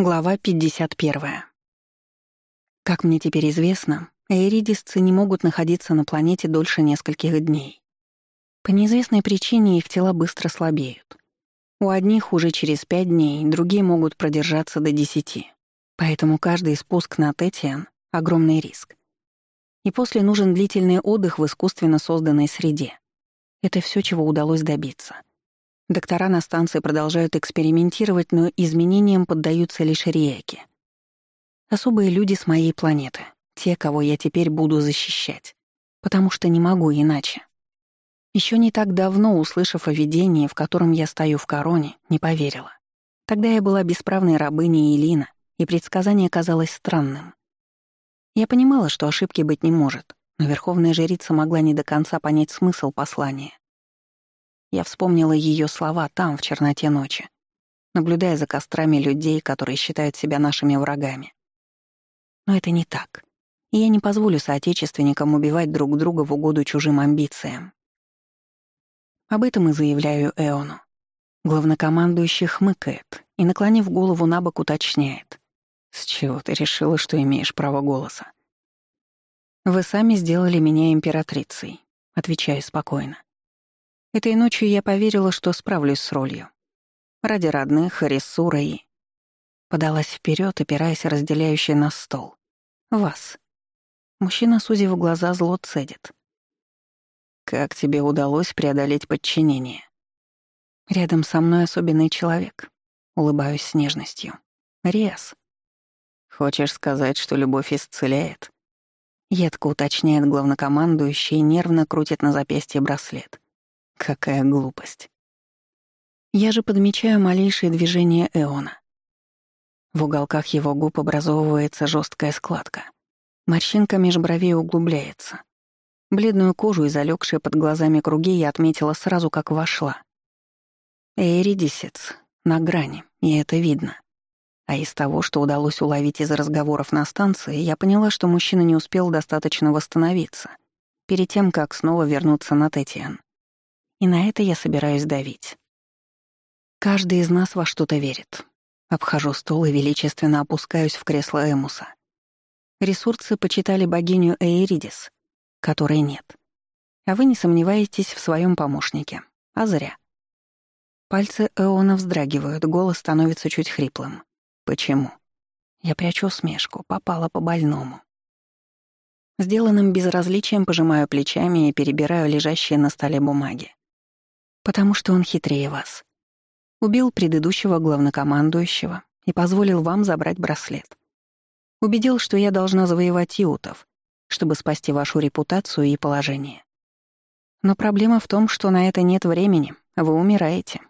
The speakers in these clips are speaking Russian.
Глава 51. Как мне теперь известно, эйридисцы не могут находиться на планете дольше нескольких дней. По неизвестной причине их тела быстро слабеют. У одних уже через пять дней, другие могут продержаться до десяти. Поэтому каждый спуск на Тетиан — огромный риск. И после нужен длительный отдых в искусственно созданной среде. Это все, чего удалось добиться — Доктора на станции продолжают экспериментировать, но изменениям поддаются лишь реки. Особые люди с моей планеты, те, кого я теперь буду защищать, потому что не могу иначе. Еще не так давно, услышав о видении, в котором я стою в короне, не поверила. Тогда я была бесправной рабыней Илина, и предсказание казалось странным. Я понимала, что ошибки быть не может, но верховная жрица могла не до конца понять смысл послания. Я вспомнила ее слова там, в черноте ночи, наблюдая за кострами людей, которые считают себя нашими врагами. Но это не так. И я не позволю соотечественникам убивать друг друга в угоду чужим амбициям. Об этом и заявляю Эону. Главнокомандующий хмыкает и, наклонив голову на бок, уточняет. «С чего ты решила, что имеешь право голоса?» «Вы сами сделали меня императрицей», — отвечаю спокойно. Этой ночью я поверила, что справлюсь с ролью. Ради родных, Рисура и... Подалась вперед, опираясь разделяющий нас стол. «Вас». Мужчина, сузив глаза, зло цедит. «Как тебе удалось преодолеть подчинение?» «Рядом со мной особенный человек», — улыбаюсь с нежностью. «Риас». «Хочешь сказать, что любовь исцеляет?» Едко уточняет главнокомандующий и нервно крутит на запястье браслет. Какая глупость. Я же подмечаю малейшие движения Эона. В уголках его губ образовывается жесткая складка. Морщинка меж бровей углубляется. Бледную кожу и залегшие под глазами круги я отметила сразу, как вошла. Эридисец на грани, и это видно. А из того, что удалось уловить из разговоров на станции, я поняла, что мужчина не успел достаточно восстановиться перед тем, как снова вернуться на Тетиан. И на это я собираюсь давить. Каждый из нас во что-то верит. Обхожу стол и величественно опускаюсь в кресло Эмуса. Ресурсы почитали богиню Эйридис, которой нет. А вы не сомневаетесь в своем помощнике. А зря. Пальцы Эона вздрагивают, голос становится чуть хриплым. Почему? Я прячу смешку, попала по больному. Сделанным безразличием пожимаю плечами и перебираю лежащие на столе бумаги. Потому что он хитрее вас. Убил предыдущего главнокомандующего и позволил вам забрать браслет. Убедил, что я должна завоевать иутов, чтобы спасти вашу репутацию и положение. Но проблема в том, что на это нет времени, вы умираете.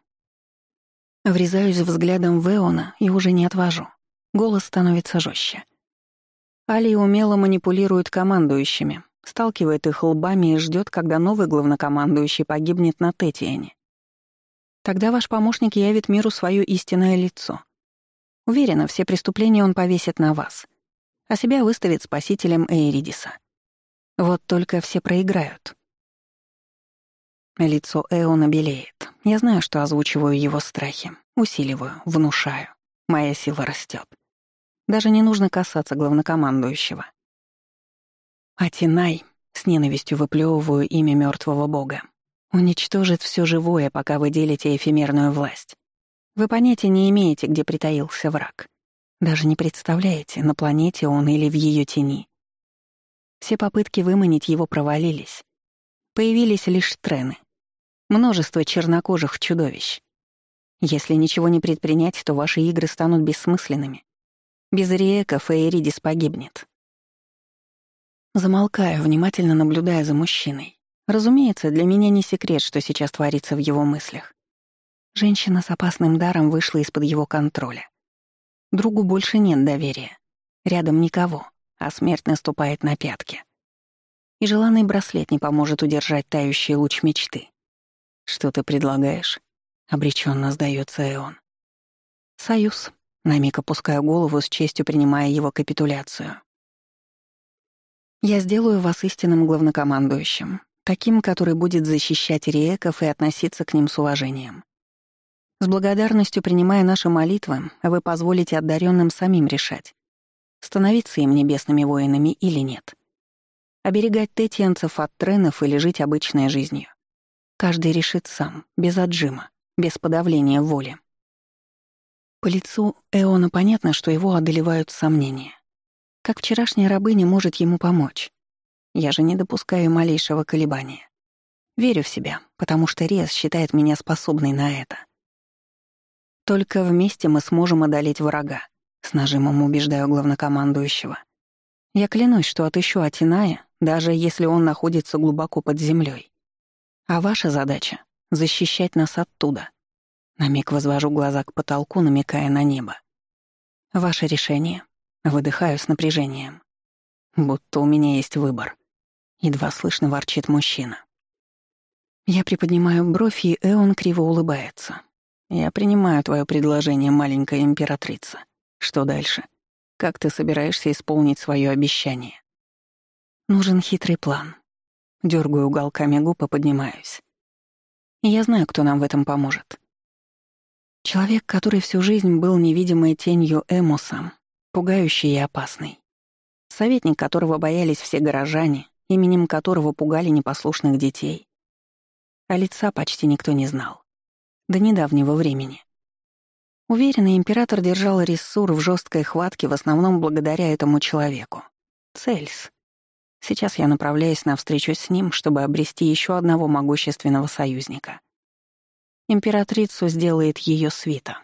Врезаюсь взглядом в Эона и уже не отвожу. Голос становится жестче. Али умело манипулирует командующими, сталкивает их лбами и ждет, когда новый главнокомандующий погибнет на Тетиане. Тогда ваш помощник явит миру свое истинное лицо. Уверена, все преступления он повесит на вас, а себя выставит спасителем Эйридиса. Вот только все проиграют. Лицо Эона белеет. Я знаю, что озвучиваю его страхи, усиливаю, внушаю. Моя сила растет. Даже не нужно касаться главнокомандующего. Атинай, с ненавистью выплевываю имя мертвого бога, уничтожит все живое, пока вы делите эфемерную власть. Вы понятия не имеете, где притаился враг. Даже не представляете, на планете он или в ее тени. Все попытки выманить его провалились. Появились лишь трены. Множество чернокожих чудовищ. Если ничего не предпринять, то ваши игры станут бессмысленными. Без Риэка Фейридис погибнет. Замолкаю, внимательно наблюдая за мужчиной. Разумеется, для меня не секрет, что сейчас творится в его мыслях. Женщина с опасным даром вышла из-под его контроля. Другу больше нет доверия. Рядом никого, а смерть наступает на пятки. И желанный браслет не поможет удержать тающий луч мечты. «Что ты предлагаешь?» — обреченно сдается Эон. «Союз», — на миг опускаю голову с честью, принимая его капитуляцию. Я сделаю вас истинным главнокомандующим, таким, который будет защищать реков и относиться к ним с уважением. С благодарностью принимая наши молитвы, вы позволите одаренным самим решать, становиться им небесными воинами или нет. Оберегать тетианцев от тренов или жить обычной жизнью. Каждый решит сам, без отжима, без подавления воли. По лицу Эона понятно, что его одолевают сомнения. Как вчерашняя рабыня может ему помочь? Я же не допускаю малейшего колебания. Верю в себя, потому что Рез считает меня способной на это. Только вместе мы сможем одолеть врага, с нажимом убеждаю главнокомандующего. Я клянусь, что отыщу Атиная, даже если он находится глубоко под землей. А ваша задача — защищать нас оттуда. На миг возвожу глаза к потолку, намекая на небо. Ваше решение. Выдыхаю с напряжением. Будто у меня есть выбор. Едва слышно ворчит мужчина. Я приподнимаю бровь, и Эон криво улыбается. «Я принимаю твое предложение, маленькая императрица. Что дальше? Как ты собираешься исполнить свое обещание?» «Нужен хитрый план». Дёргаю уголками губ и поднимаюсь. я знаю, кто нам в этом поможет. Человек, который всю жизнь был невидимой тенью Эмуса, пугающий и опасный. Советник, которого боялись все горожане, именем которого пугали непослушных детей. А лица почти никто не знал до недавнего времени. Уверенный император держал Рессур в жесткой хватке в основном благодаря этому человеку. Цельс. Сейчас я направляюсь на встречу с ним, чтобы обрести еще одного могущественного союзника. Императрицу сделает ее свита.